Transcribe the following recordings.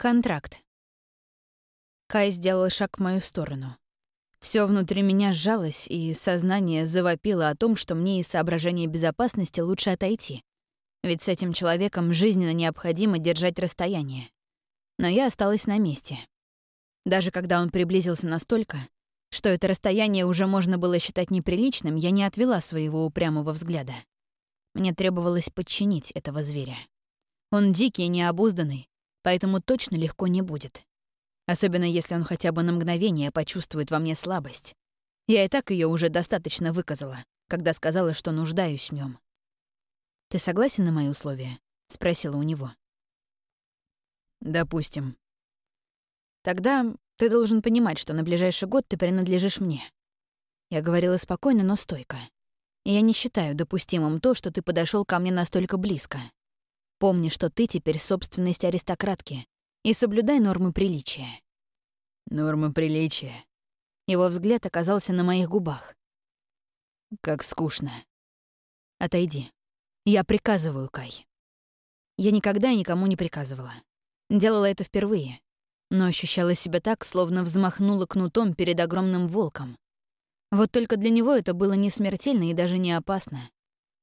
Контракт. Кай сделал шаг в мою сторону. Все внутри меня сжалось, и сознание завопило о том, что мне из соображения безопасности лучше отойти. Ведь с этим человеком жизненно необходимо держать расстояние. Но я осталась на месте. Даже когда он приблизился настолько, что это расстояние уже можно было считать неприличным, я не отвела своего упрямого взгляда. Мне требовалось подчинить этого зверя. Он дикий и необузданный, поэтому точно легко не будет. Особенно если он хотя бы на мгновение почувствует во мне слабость. Я и так ее уже достаточно выказала, когда сказала, что нуждаюсь в нем. «Ты согласен на мои условия?» — спросила у него. «Допустим». «Тогда ты должен понимать, что на ближайший год ты принадлежишь мне». Я говорила спокойно, но стойко. Я не считаю допустимым то, что ты подошел ко мне настолько близко. Помни, что ты теперь собственность аристократки, и соблюдай нормы приличия». «Нормы приличия». Его взгляд оказался на моих губах. «Как скучно». «Отойди. Я приказываю, Кай». Я никогда никому не приказывала. Делала это впервые, но ощущала себя так, словно взмахнула кнутом перед огромным волком. Вот только для него это было не смертельно и даже не опасно.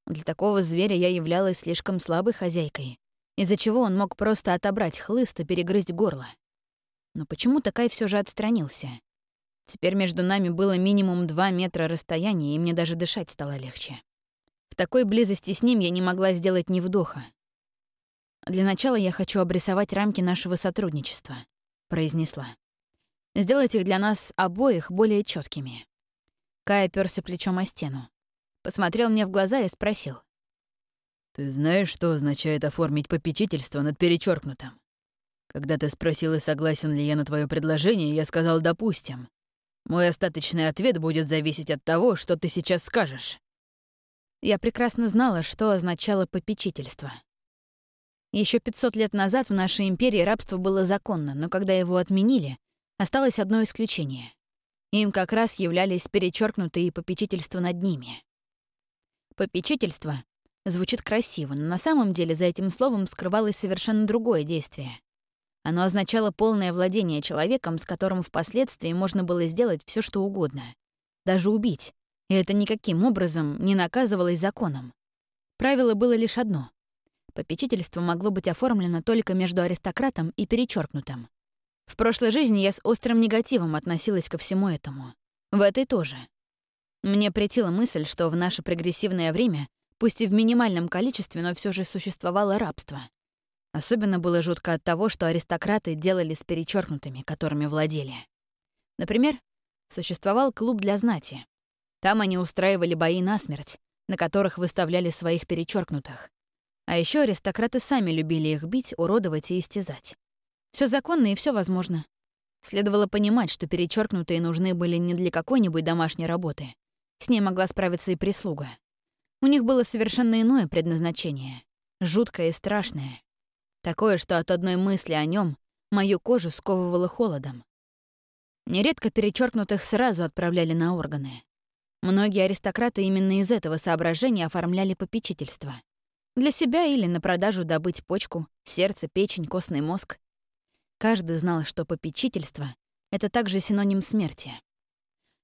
Для такого зверя я являлась слишком слабой хозяйкой, из-за чего он мог просто отобрать хлыст и перегрызть горло. Но почему такая все же отстранился? Теперь между нами было минимум два метра расстояния, и мне даже дышать стало легче. В такой близости с ним я не могла сделать ни вдоха. «Для начала я хочу обрисовать рамки нашего сотрудничества», — произнесла. «Сделать их для нас обоих более четкими. Кай оперся плечом о стену посмотрел мне в глаза и спросил. «Ты знаешь, что означает оформить попечительство над перечеркнутым? Когда ты спросила, согласен ли я на твое предложение, я сказал «допустим». Мой остаточный ответ будет зависеть от того, что ты сейчас скажешь». Я прекрасно знала, что означало попечительство. Еще 500 лет назад в нашей империи рабство было законно, но когда его отменили, осталось одно исключение. Им как раз являлись перечеркнутые попечительства над ними. Попечительство звучит красиво, но на самом деле за этим словом скрывалось совершенно другое действие. Оно означало полное владение человеком, с которым впоследствии можно было сделать все, что угодно. Даже убить. И это никаким образом не наказывалось законом. Правило было лишь одно. Попечительство могло быть оформлено только между аристократом и перечеркнутым. В прошлой жизни я с острым негативом относилась ко всему этому. В этой тоже. Мне претила мысль, что в наше прогрессивное время, пусть и в минимальном количестве, но все же существовало рабство. Особенно было жутко от того, что аристократы делали с перечеркнутыми, которыми владели. Например, существовал клуб для знати. Там они устраивали бои насмерть, на которых выставляли своих перечеркнутых. А еще аристократы сами любили их бить, уродовать и истязать. Все законно и все возможно. Следовало понимать, что перечеркнутые нужны были не для какой-нибудь домашней работы, с ней могла справиться и прислуга. У них было совершенно иное предназначение. Жуткое и страшное. Такое, что от одной мысли о нем мою кожу сковывало холодом. Нередко перечеркнутых сразу отправляли на органы. Многие аристократы именно из этого соображения оформляли попечительство. Для себя или на продажу добыть почку, сердце, печень, костный мозг. Каждый знал, что попечительство — это также синоним смерти.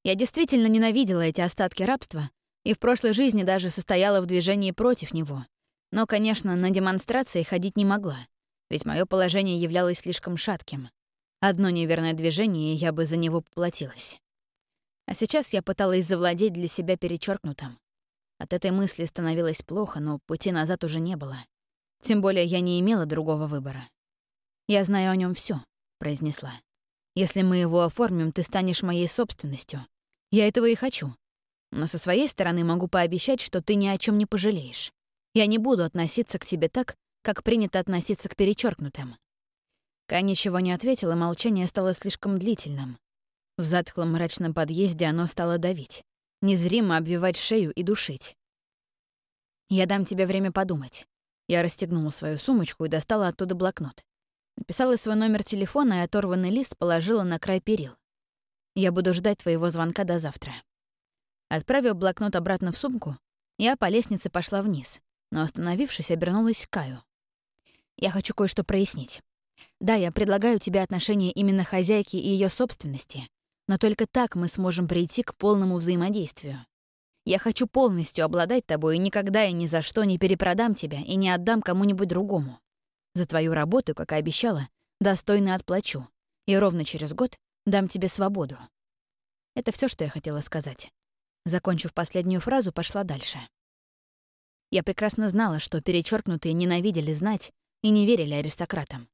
Я действительно ненавидела эти остатки рабства и в прошлой жизни даже состояла в движении против него. Но, конечно, на демонстрации ходить не могла, ведь мое положение являлось слишком шатким. Одно неверное движение, и я бы за него поплатилась. А сейчас я пыталась завладеть для себя перечеркнутым. От этой мысли становилось плохо, но пути назад уже не было. Тем более я не имела другого выбора. «Я знаю о нем все, произнесла. «Если мы его оформим, ты станешь моей собственностью, я этого и хочу. Но со своей стороны могу пообещать, что ты ни о чем не пожалеешь. Я не буду относиться к тебе так, как принято относиться к перечеркнутым. Кай ничего не ответила, молчание стало слишком длительным. В затхлом мрачном подъезде оно стало давить, незримо обвивать шею и душить. «Я дам тебе время подумать». Я расстегнула свою сумочку и достала оттуда блокнот. Написала свой номер телефона и оторванный лист положила на край перил. Я буду ждать твоего звонка до завтра». Отправив блокнот обратно в сумку, я по лестнице пошла вниз, но, остановившись, обернулась к Каю. «Я хочу кое-что прояснить. Да, я предлагаю тебе отношения именно хозяйки и ее собственности, но только так мы сможем прийти к полному взаимодействию. Я хочу полностью обладать тобой и никогда и ни за что не перепродам тебя и не отдам кому-нибудь другому. За твою работу, как и обещала, достойно отплачу. И ровно через год дам тебе свободу. Это все, что я хотела сказать. Закончив последнюю фразу, пошла дальше. Я прекрасно знала, что перечеркнутые ненавидели знать и не верили аристократам.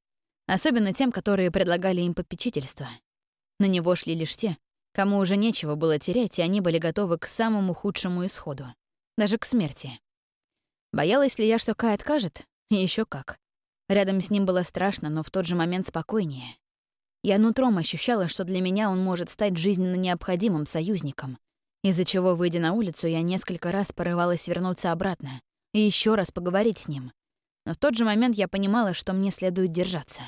Особенно тем, которые предлагали им попечительство. На него шли лишь те, кому уже нечего было терять, и они были готовы к самому худшему исходу, даже к смерти. Боялась ли я, что Кай откажет? Еще как. Рядом с ним было страшно, но в тот же момент спокойнее. Я нутром ощущала, что для меня он может стать жизненно необходимым союзником, из-за чего, выйдя на улицу, я несколько раз порывалась вернуться обратно и еще раз поговорить с ним. Но в тот же момент я понимала, что мне следует держаться.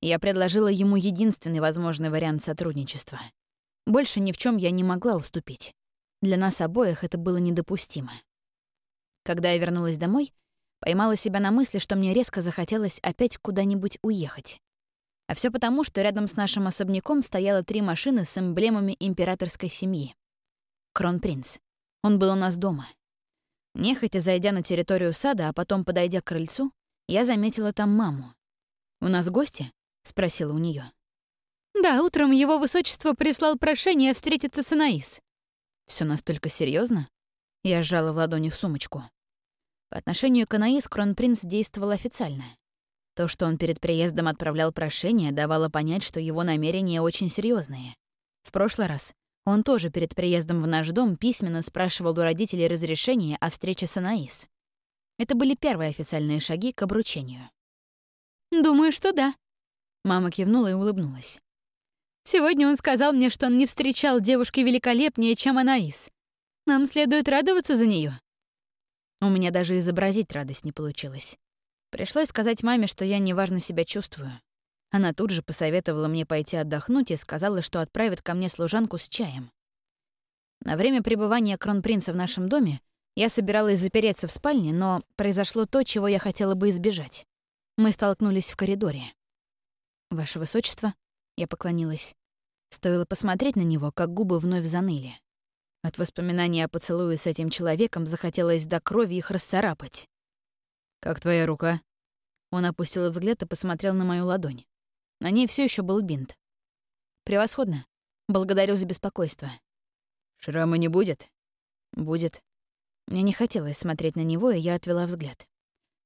Я предложила ему единственный возможный вариант сотрудничества — больше ни в чем я не могла уступить. Для нас обоих это было недопустимо. Когда я вернулась домой, поймала себя на мысли, что мне резко захотелось опять куда-нибудь уехать. А все потому, что рядом с нашим особняком стояло три машины с эмблемами императорской семьи. Кронпринц. Он был у нас дома. Нехотя зайдя на территорию сада, а потом подойдя к крыльцу, я заметила там маму. «У нас гости?» — спросила у нее. Да, утром его высочество прислал прошение встретиться с Анаис. Все настолько серьезно? Я сжала в ладони в сумочку. По отношению к Анаис кронпринц действовал официально. То, что он перед приездом отправлял прошение, давало понять, что его намерения очень серьезные. В прошлый раз он тоже перед приездом в наш дом письменно спрашивал у родителей разрешения о встрече с Анаис. Это были первые официальные шаги к обручению. «Думаю, что да». Мама кивнула и улыбнулась. Сегодня он сказал мне, что он не встречал девушки великолепнее, чем Анаис. Нам следует радоваться за нее. У меня даже изобразить радость не получилось. Пришлось сказать маме, что я неважно себя чувствую. Она тут же посоветовала мне пойти отдохнуть и сказала, что отправит ко мне служанку с чаем. На время пребывания кронпринца в нашем доме я собиралась запереться в спальне, но произошло то, чего я хотела бы избежать. Мы столкнулись в коридоре. «Ваше высочество», я поклонилась. Стоило посмотреть на него, как губы вновь заныли. От воспоминания о поцелуе с этим человеком захотелось до крови их расцарапать. «Как твоя рука?» Он опустил взгляд и посмотрел на мою ладонь. На ней все еще был бинт. «Превосходно. Благодарю за беспокойство». «Шрама не будет?» «Будет». Мне не хотелось смотреть на него, и я отвела взгляд.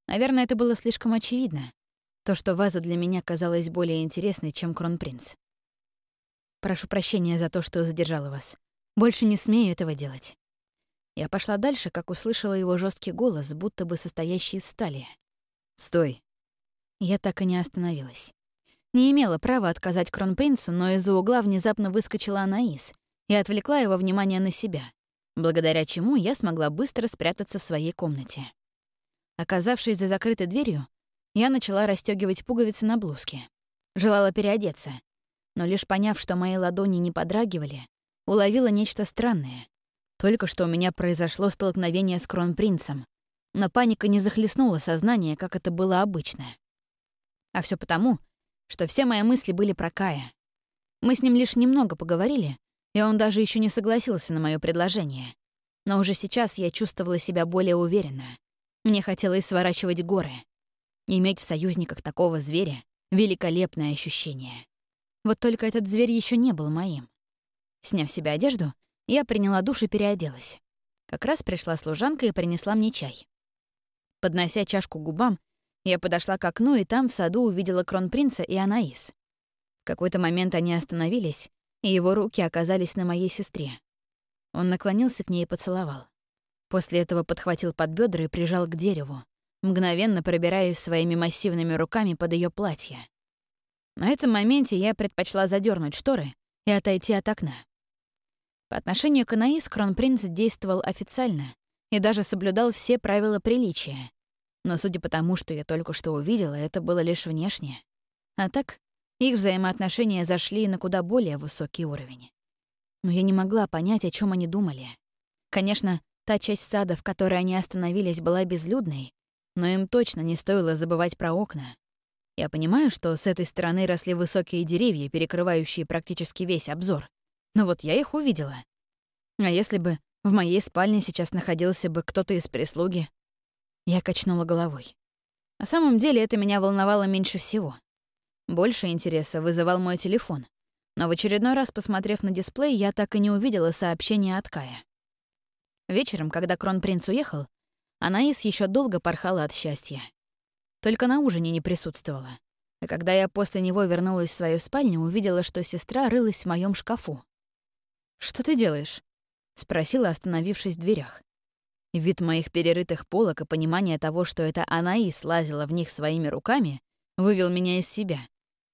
Наверное, это было слишком очевидно. То, что ваза для меня казалась более интересной, чем кронпринц. Прошу прощения за то, что задержала вас. Больше не смею этого делать. Я пошла дальше, как услышала его жесткий голос, будто бы состоящий из стали. «Стой!» Я так и не остановилась. Не имела права отказать кронпринцу, но из-за угла внезапно выскочила Анаис и отвлекла его внимание на себя, благодаря чему я смогла быстро спрятаться в своей комнате. Оказавшись за закрытой дверью, я начала расстегивать пуговицы на блузке. Желала переодеться, но лишь поняв, что мои ладони не подрагивали, уловила нечто странное. Только что у меня произошло столкновение с кронпринцем, но паника не захлестнула сознание, как это было обычно. А все потому, что все мои мысли были про Кая. Мы с ним лишь немного поговорили, и он даже еще не согласился на мое предложение. Но уже сейчас я чувствовала себя более уверенно. Мне хотелось сворачивать горы — Иметь в союзниках такого зверя — великолепное ощущение. Вот только этот зверь еще не был моим. Сняв себе одежду, я приняла душ и переоделась. Как раз пришла служанка и принесла мне чай. Поднося чашку к губам, я подошла к окну и там в саду увидела кронпринца и Анаис. В какой-то момент они остановились, и его руки оказались на моей сестре. Он наклонился к ней и поцеловал. После этого подхватил под бедра и прижал к дереву, мгновенно пробираясь своими массивными руками под ее платье. На этом моменте я предпочла задернуть шторы и отойти от окна. По отношению к Анаис кронпринц действовал официально и даже соблюдал все правила приличия. Но судя по тому, что я только что увидела, это было лишь внешне. А так, их взаимоотношения зашли на куда более высокий уровень. Но я не могла понять, о чем они думали. Конечно, та часть сада, в которой они остановились, была безлюдной, но им точно не стоило забывать про окна. Я понимаю, что с этой стороны росли высокие деревья, перекрывающие практически весь обзор. Но вот я их увидела. А если бы в моей спальне сейчас находился бы кто-то из прислуги? Я качнула головой. На самом деле это меня волновало меньше всего. Больше интереса вызывал мой телефон. Но в очередной раз, посмотрев на дисплей, я так и не увидела сообщения от Кая. Вечером, когда кронпринц уехал, Анаис еще долго порхала от счастья. Только на ужине не присутствовала. А когда я после него вернулась в свою спальню, увидела, что сестра рылась в моем шкафу. «Что ты делаешь?» — спросила, остановившись в дверях. Вид моих перерытых полок и понимание того, что это Анаис лазила в них своими руками, вывел меня из себя.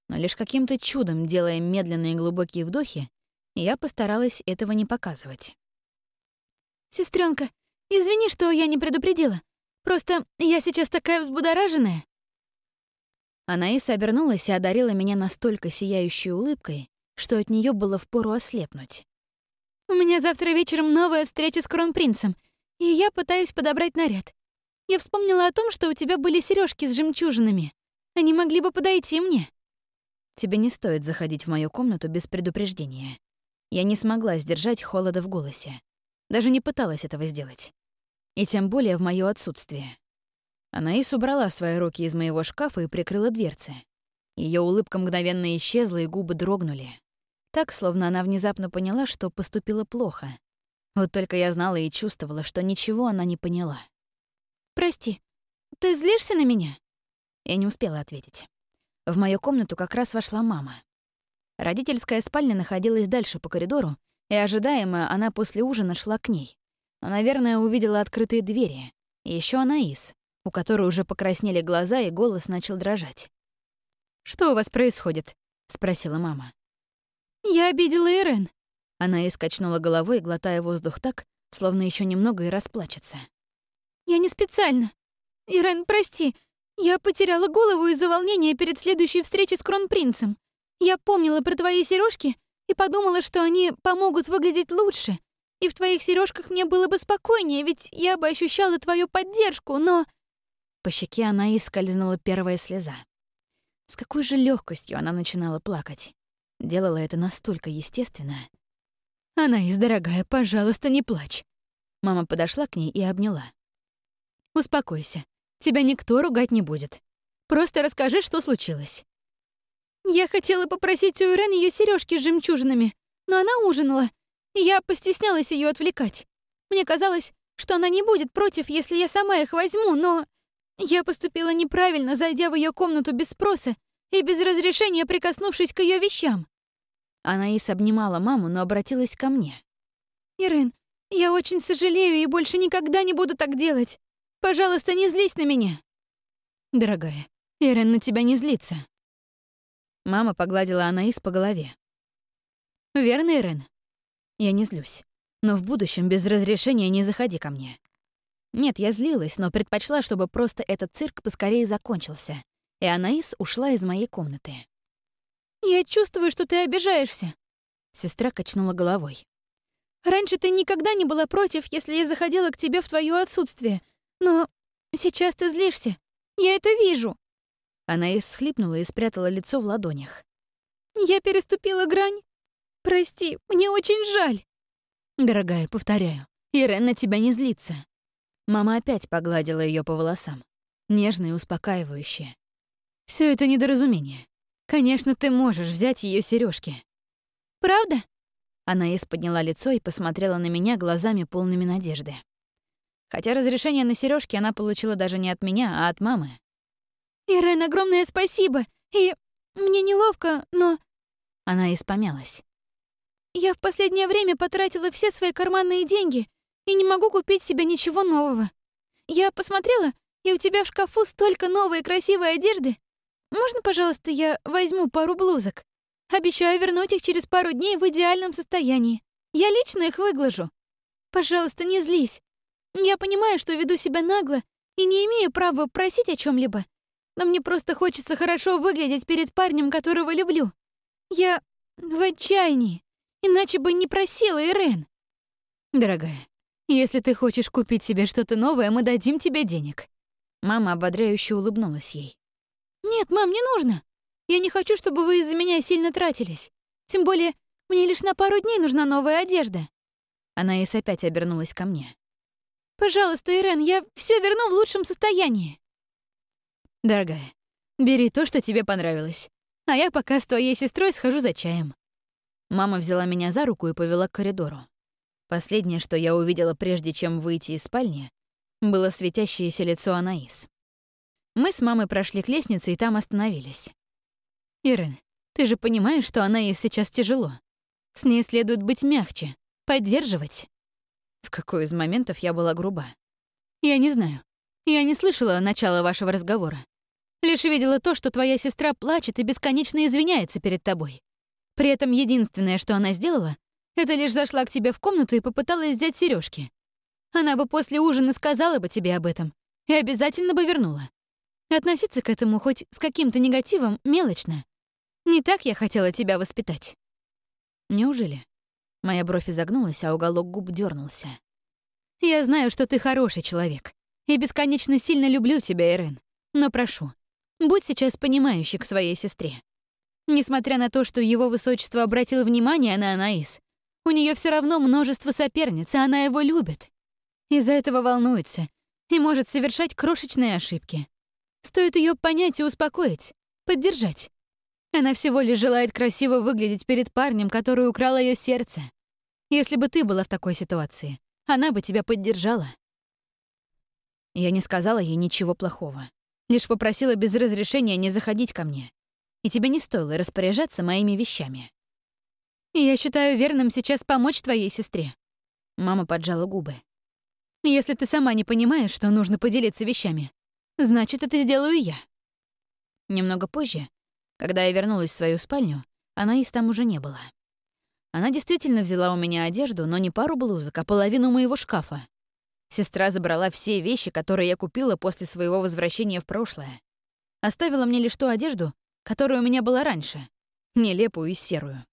Но лишь каким-то чудом, делая медленные глубокие вдохи, я постаралась этого не показывать. «Сестрёнка, извини, что я не предупредила. Просто я сейчас такая взбудораженная». Анаиса обернулась и одарила меня настолько сияющей улыбкой, что от нее было впору ослепнуть. «У меня завтра вечером новая встреча с кронпринцем, и я пытаюсь подобрать наряд. Я вспомнила о том, что у тебя были сережки с жемчужинами. Они могли бы подойти мне». «Тебе не стоит заходить в мою комнату без предупреждения». Я не смогла сдержать холода в голосе. Даже не пыталась этого сделать. И тем более в моё отсутствие. Анаис убрала свои руки из моего шкафа и прикрыла дверцы. Ее улыбка мгновенно исчезла, и губы дрогнули. Так, словно она внезапно поняла, что поступила плохо. Вот только я знала и чувствовала, что ничего она не поняла. «Прости, ты злишься на меня?» Я не успела ответить. В мою комнату как раз вошла мама. Родительская спальня находилась дальше по коридору, и ожидаемо она после ужина шла к ней. Но, наверное, увидела открытые двери. И ещё Анаис, у которой уже покраснели глаза, и голос начал дрожать. «Что у вас происходит?» — спросила мама. «Я обидела Ирен». Она искачнула головой, глотая воздух так, словно еще немного и расплачется. «Я не специально. Ирен, прости. Я потеряла голову из-за волнения перед следующей встречей с кронпринцем. Я помнила про твои сережки и подумала, что они помогут выглядеть лучше. И в твоих сережках мне было бы спокойнее, ведь я бы ощущала твою поддержку, но...» По щеке она и скользнула первая слеза. С какой же легкостью она начинала плакать. Делала это настолько естественно. «Анаис, дорогая, пожалуйста, не плачь». Мама подошла к ней и обняла. «Успокойся. Тебя никто ругать не будет. Просто расскажи, что случилось». Я хотела попросить у Ирен ее сережки с жемчужинами, но она ужинала, и я постеснялась ее отвлекать. Мне казалось, что она не будет против, если я сама их возьму, но... Я поступила неправильно, зайдя в ее комнату без спроса и без разрешения прикоснувшись к ее вещам. Анаис обнимала маму, но обратилась ко мне. «Ирен, я очень сожалею и больше никогда не буду так делать. Пожалуйста, не злись на меня». «Дорогая, Ирен на тебя не злится», Мама погладила Анаис по голове. «Верно, Ирен? Я не злюсь. Но в будущем без разрешения не заходи ко мне. Нет, я злилась, но предпочла, чтобы просто этот цирк поскорее закончился. И Анаис ушла из моей комнаты. «Я чувствую, что ты обижаешься», — сестра качнула головой. «Раньше ты никогда не была против, если я заходила к тебе в твое отсутствие. Но сейчас ты злишься. Я это вижу». Она исхлипнула и спрятала лицо в ладонях. «Я переступила грань. Прости, мне очень жаль». «Дорогая, повторяю, Ирен на тебя не злится». Мама опять погладила ее по волосам. Нежно и успокаивающе. Все это недоразумение. Конечно, ты можешь взять ее сережки. «Правда?» Она подняла лицо и посмотрела на меня глазами полными надежды. Хотя разрешение на сережки она получила даже не от меня, а от мамы. «Ирен, огромное спасибо! И мне неловко, но...» Она испомялась. «Я в последнее время потратила все свои карманные деньги и не могу купить себе ничего нового. Я посмотрела, и у тебя в шкафу столько новой красивой одежды. Можно, пожалуйста, я возьму пару блузок? Обещаю вернуть их через пару дней в идеальном состоянии. Я лично их выглажу. Пожалуйста, не злись. Я понимаю, что веду себя нагло и не имею права просить о чем либо но мне просто хочется хорошо выглядеть перед парнем, которого люблю. Я в отчаянии, иначе бы не просила Ирен. Дорогая, если ты хочешь купить себе что-то новое, мы дадим тебе денег. Мама ободряюще улыбнулась ей. «Нет, мам, не нужно. Я не хочу, чтобы вы из-за меня сильно тратились. Тем более, мне лишь на пару дней нужна новая одежда». Анаис опять обернулась ко мне. «Пожалуйста, Ирен, я все верну в лучшем состоянии». «Дорогая, бери то, что тебе понравилось, а я пока с твоей сестрой схожу за чаем». Мама взяла меня за руку и повела к коридору. Последнее, что я увидела, прежде чем выйти из спальни, было светящееся лицо Анаис. Мы с мамой прошли к лестнице и там остановились. «Ирен, ты же понимаешь, что Анаис сейчас тяжело. С ней следует быть мягче, поддерживать». В какой из моментов я была груба? «Я не знаю. Я не слышала начала вашего разговора. Лишь видела то, что твоя сестра плачет и бесконечно извиняется перед тобой. При этом единственное, что она сделала, это лишь зашла к тебе в комнату и попыталась взять сережки. Она бы после ужина сказала бы тебе об этом и обязательно бы вернула. Относиться к этому хоть с каким-то негативом мелочно. Не так я хотела тебя воспитать. Неужели? Моя бровь изогнулась, а уголок губ дернулся. Я знаю, что ты хороший человек. И бесконечно сильно люблю тебя, Ирен. Но прошу, будь сейчас понимающий к своей сестре. Несмотря на то, что его высочество обратил внимание на Анаис, у нее все равно множество соперниц, и она его любит. Из-за этого волнуется и может совершать крошечные ошибки. Стоит ее понять и успокоить, поддержать. Она всего лишь желает красиво выглядеть перед парнем, который украл ее сердце. Если бы ты была в такой ситуации, она бы тебя поддержала. Я не сказала ей ничего плохого. Лишь попросила без разрешения не заходить ко мне. И тебе не стоило распоряжаться моими вещами. Я считаю верным сейчас помочь твоей сестре. Мама поджала губы. Если ты сама не понимаешь, что нужно поделиться вещами, значит, это сделаю я. Немного позже, когда я вернулась в свою спальню, Анаис там уже не было. Она действительно взяла у меня одежду, но не пару блузок, а половину моего шкафа. Сестра забрала все вещи, которые я купила после своего возвращения в прошлое. Оставила мне лишь ту одежду, которая у меня была раньше, нелепую и серую.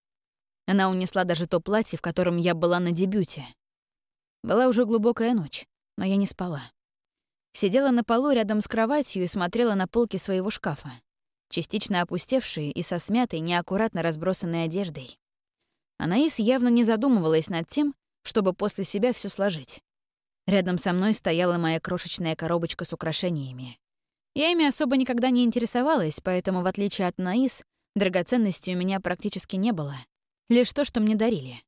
Она унесла даже то платье, в котором я была на дебюте. Была уже глубокая ночь, но я не спала. Сидела на полу рядом с кроватью и смотрела на полки своего шкафа, частично опустевшие и со смятой, неаккуратно разбросанной одеждой. Анаис явно не задумывалась над тем, чтобы после себя все сложить. Рядом со мной стояла моя крошечная коробочка с украшениями. Я ими особо никогда не интересовалась, поэтому, в отличие от Наис, драгоценностей у меня практически не было. Лишь то, что мне дарили.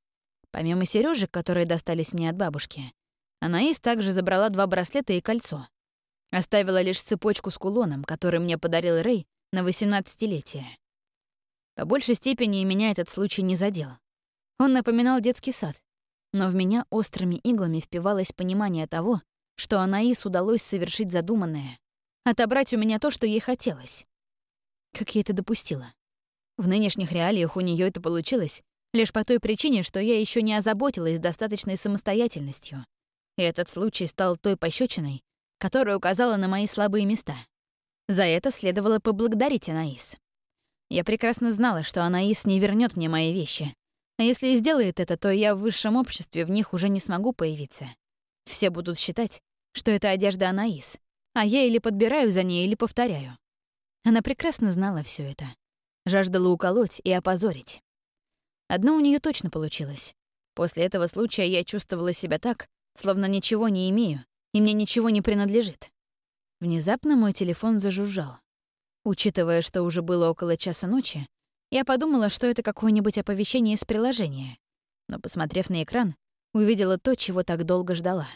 Помимо сережек, которые достались мне от бабушки, Анаис также забрала два браслета и кольцо. Оставила лишь цепочку с кулоном, который мне подарил Рэй на 18-летие. По большей степени меня этот случай не задел. Он напоминал детский сад, но в меня острыми иглами впивалось понимание того, что Анаис удалось совершить задуманное, отобрать у меня то, что ей хотелось. Как я это допустила? В нынешних реалиях у нее это получилось лишь по той причине, что я еще не озаботилась достаточной самостоятельностью. И этот случай стал той пощечиной, которая указала на мои слабые места. За это следовало поблагодарить Анаис. Я прекрасно знала, что Анаис не вернет мне мои вещи, а если и сделает это, то я в высшем обществе в них уже не смогу появиться. Все будут считать, что это одежда Анаис, а я или подбираю за ней, или повторяю. Она прекрасно знала все это. Жаждала уколоть и опозорить. Одно у нее точно получилось. После этого случая я чувствовала себя так, словно ничего не имею, и мне ничего не принадлежит. Внезапно мой телефон зажужжал. Учитывая, что уже было около часа ночи, я подумала, что это какое-нибудь оповещение из приложения, но, посмотрев на экран, увидела то, чего так долго ждала.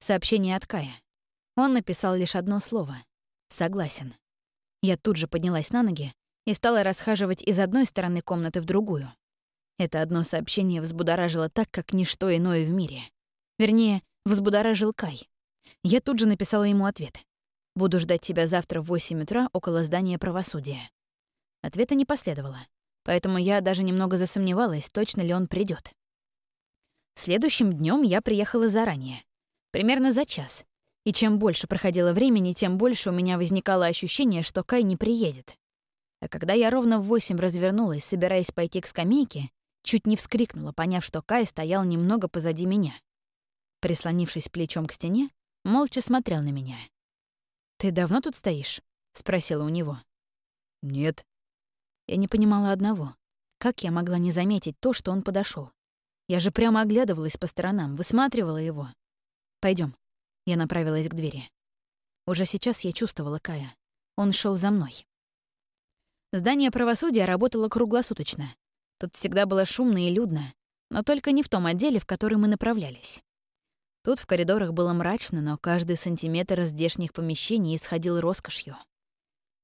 Сообщение от Кая. Он написал лишь одно слово — «Согласен». Я тут же поднялась на ноги и стала расхаживать из одной стороны комнаты в другую. Это одно сообщение взбудоражило так, как ничто иное в мире. Вернее, взбудоражил Кай. Я тут же написала ему ответ. «Буду ждать тебя завтра в 8 утра около здания правосудия». Ответа не последовало, поэтому я даже немного засомневалась, точно ли он придет. Следующим днем я приехала заранее, примерно за час. И чем больше проходило времени, тем больше у меня возникало ощущение, что Кай не приедет. А когда я ровно в восемь развернулась, собираясь пойти к скамейке, чуть не вскрикнула, поняв, что Кай стоял немного позади меня. Прислонившись плечом к стене, молча смотрел на меня. «Ты давно тут стоишь?» — спросила у него. Нет. Я не понимала одного. Как я могла не заметить то, что он подошел? Я же прямо оглядывалась по сторонам, высматривала его. Пойдем. Я направилась к двери. Уже сейчас я чувствовала Кая. Он шел за мной. Здание правосудия работало круглосуточно. Тут всегда было шумно и людно, но только не в том отделе, в который мы направлялись. Тут в коридорах было мрачно, но каждый сантиметр здешних помещений исходил роскошью.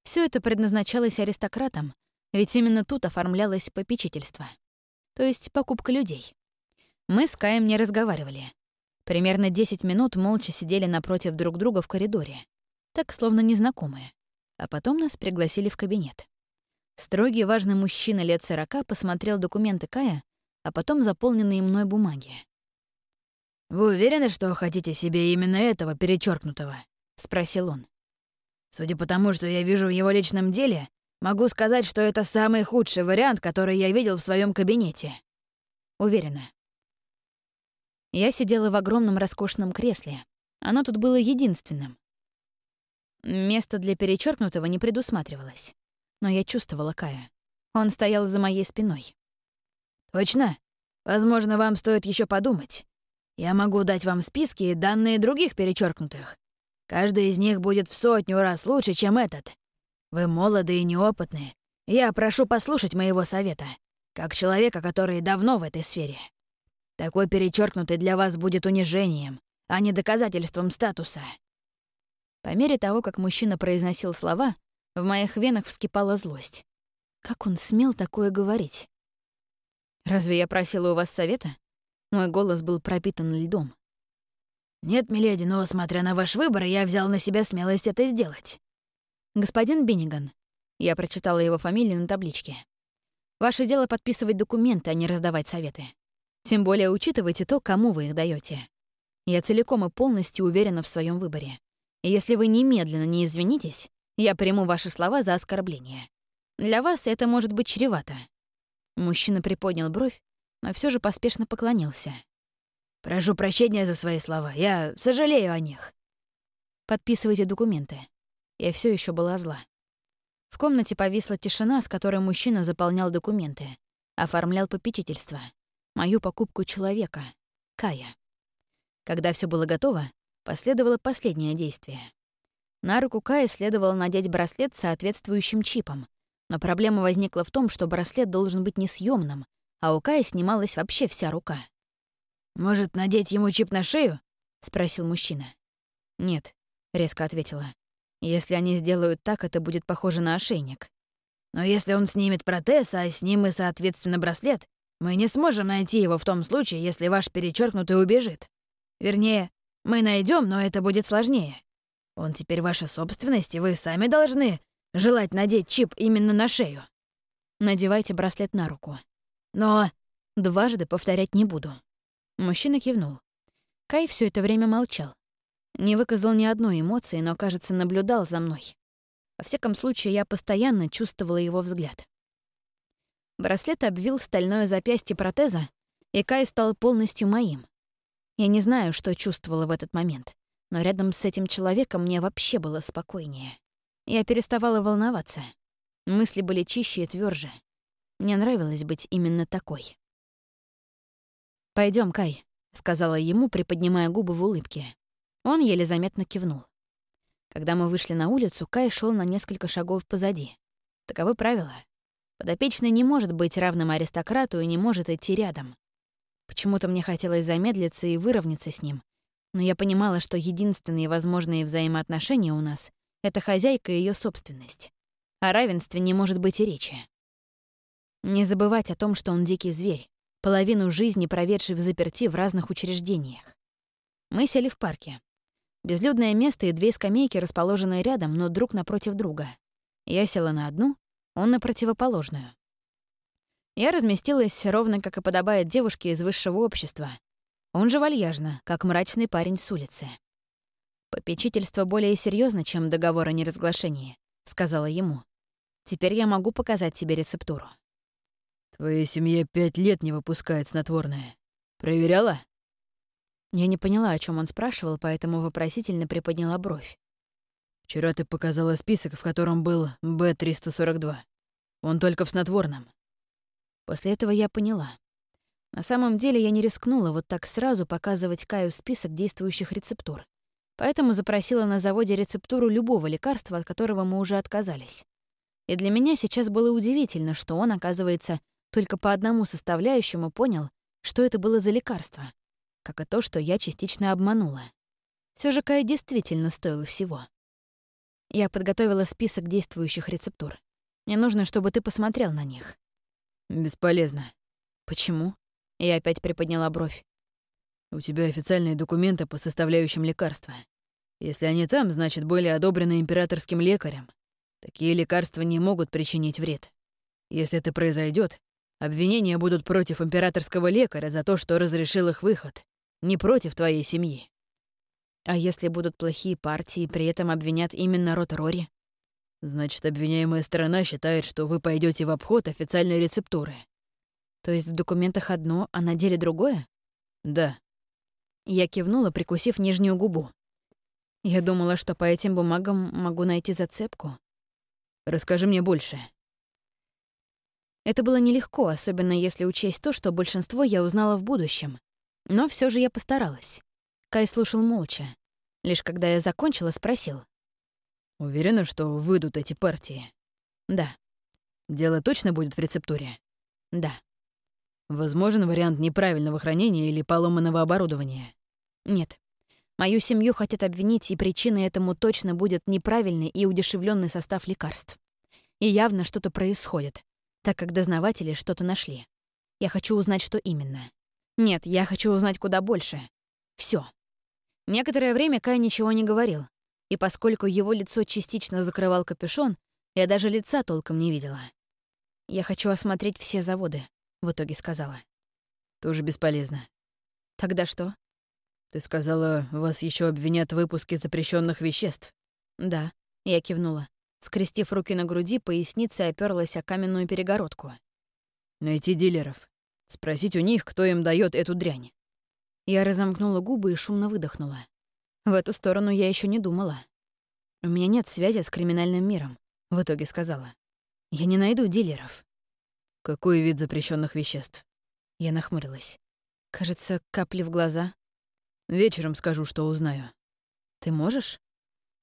Все это предназначалось аристократам, ведь именно тут оформлялось попечительство. То есть покупка людей. Мы с Каем не разговаривали. Примерно 10 минут молча сидели напротив друг друга в коридоре. Так, словно незнакомые. А потом нас пригласили в кабинет. Строгий важный мужчина лет сорока посмотрел документы Кая, а потом заполненные мной бумаги. «Вы уверены, что хотите себе именно этого перечеркнутого? спросил он. «Судя по тому, что я вижу в его личном деле, могу сказать, что это самый худший вариант, который я видел в своем кабинете». «Уверена». Я сидела в огромном роскошном кресле. Оно тут было единственным. Место для перечеркнутого не предусматривалось но я чувствовала Кая. Он стоял за моей спиной. «Точно? Возможно, вам стоит еще подумать. Я могу дать вам списки и данные других перечеркнутых. Каждый из них будет в сотню раз лучше, чем этот. Вы молоды и неопытны. Я прошу послушать моего совета, как человека, который давно в этой сфере. Такой перечеркнутый для вас будет унижением, а не доказательством статуса». По мере того, как мужчина произносил слова, в моих венах вскипала злость. Как он смел такое говорить? «Разве я просила у вас совета?» Мой голос был пропитан льдом. «Нет, миледи, но, смотря на ваш выбор, я взял на себя смелость это сделать». «Господин Бенниган», я прочитала его фамилию на табличке. «Ваше дело подписывать документы, а не раздавать советы. Тем более учитывайте то, кому вы их даете. Я целиком и полностью уверена в своем выборе. И если вы немедленно не извинитесь, я приму ваши слова за оскорбление. Для вас это может быть чревато». Мужчина приподнял бровь, но все же поспешно поклонился. «Прошу прощения за свои слова. Я сожалею о них». «Подписывайте документы». Я все еще была зла. В комнате повисла тишина, с которой мужчина заполнял документы, оформлял попечительство, мою покупку человека, Кая. Когда все было готово, последовало последнее действие. На руку Кая следовало надеть браслет с соответствующим чипом. Но проблема возникла в том, что браслет должен быть несъемным, а у Кая снималась вообще вся рука. «Может, надеть ему чип на шею?» — спросил мужчина. «Нет», — резко ответила. «Если они сделают так, это будет похоже на ошейник». «Но если он снимет протез, а с ним и, соответственно, браслет, мы не сможем найти его в том случае, если ваш перечеркнутый убежит. Вернее, мы найдем, но это будет сложнее. Он теперь ваша собственность, и вы сами должны желать надеть чип именно на шею. Надевайте браслет на руку. Но дважды повторять не буду. Мужчина кивнул. Кай все это время молчал. Не выказал ни одной эмоции, но, кажется, наблюдал за мной. Во всяком случае, я постоянно чувствовала его взгляд. Браслет обвил стальное запястье протеза, и Кай стал полностью моим. Я не знаю, что чувствовала в этот момент но рядом с этим человеком мне вообще было спокойнее. Я переставала волноваться. Мысли были чище и тверже. Мне нравилось быть именно такой. Пойдем, Кай», — сказала ему, приподнимая губы в улыбке. Он еле заметно кивнул. Когда мы вышли на улицу, Кай шел на несколько шагов позади. Таковы правила. Подопечный не может быть равным аристократу и не может идти рядом. Почему-то мне хотелось замедлиться и выровняться с ним, но я понимала, что единственные возможные взаимоотношения у нас — это хозяйка и ее собственность. О равенстве не может быть и речи. Не забывать о том, что он дикий зверь, половину жизни проведший в заперти в разных учреждениях. Мы сели в парке. Безлюдное место и две скамейки, расположенные рядом, но друг напротив друга. Я села на одну, он на противоположную. Я разместилась ровно как и подобает девушке из высшего общества, он же вальяжно, как мрачный парень с улицы. «Попечительство более серьезно, чем договор о неразглашении», — сказала ему. «Теперь я могу показать тебе рецептуру». «Твоя семья пять лет не выпускает снотворное. Проверяла?» Я не поняла, о чем он спрашивал, поэтому вопросительно приподняла бровь. «В Вчера ты показала список, в котором был Б-342. Он только в снотворном. После этого я поняла. На самом деле я не рискнула вот так сразу показывать Каю список действующих рецептур. Поэтому запросила на заводе рецептуру любого лекарства, от которого мы уже отказались. И для меня сейчас было удивительно, что он, оказывается, только по одному составляющему понял, что это было за лекарство, как и то, что я частично обманула. Все же Кай действительно стоил всего. Я подготовила список действующих рецептур. Мне нужно, чтобы ты посмотрел на них. Бесполезно. Почему? Я опять приподняла бровь. У тебя официальные документы по составляющим лекарства. Если они там, значит, были одобрены императорским лекарем. Такие лекарства не могут причинить вред. Если это произойдет, обвинения будут против императорского лекаря за то, что разрешил их выход, не против твоей семьи. А если будут плохие партии, при этом обвинят именно род Рори? Значит, обвиняемая сторона считает, что вы пойдете в обход официальной рецептуры. То есть в документах одно, а на деле другое? Да. Я кивнула, прикусив нижнюю губу. Я думала, что по этим бумагам могу найти зацепку. Расскажи мне больше. Это было нелегко, особенно если учесть то, что большинство я узнала в будущем. Но все же я постаралась. Кай слушал молча. Лишь когда я закончила, спросил. «Уверена, что выйдут эти партии?» «Да». «Дело точно будет в рецептуре?» «Да». Возможен вариант неправильного хранения или поломанного оборудования? Нет. Мою семью хотят обвинить, и причиной этому точно будет неправильный и удешевленный состав лекарств. И явно что-то происходит, так как дознаватели что-то нашли. Я хочу узнать, что именно. Нет, я хочу узнать куда больше. Все. Некоторое время Кай ничего не говорил, и поскольку его лицо частично закрывал капюшон, я даже лица толком не видела. Я хочу осмотреть все заводы, в итоге сказала. Тоже бесполезно. Тогда что? Ты сказала, вас еще обвинят в выпуске запрещенных веществ. Да, я кивнула. Скрестив руки на груди, поясница оперлась о каменную перегородку. Найти дилеров. Спросить у них, кто им дает эту дрянь. Я разомкнула губы и шумно выдохнула. В эту сторону я еще не думала. У меня нет связи с криминальным миром, в итоге сказала. Я не найду дилеров. Какой вид запрещенных веществ? Я нахмурилась. Кажется, капли в глаза. Вечером скажу, что узнаю. Ты можешь?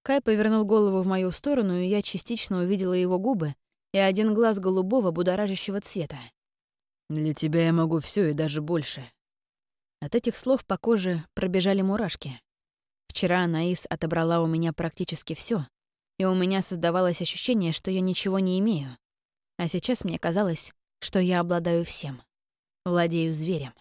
Кай повернул голову в мою сторону, и я частично увидела его губы и один глаз голубого будоражащего цвета. Для тебя я могу все и даже больше. От этих слов по коже пробежали мурашки. Вчера Анаис отобрала у меня практически все, и у меня создавалось ощущение, что я ничего не имею. А сейчас мне казалось, что я обладаю всем. Владею зверем.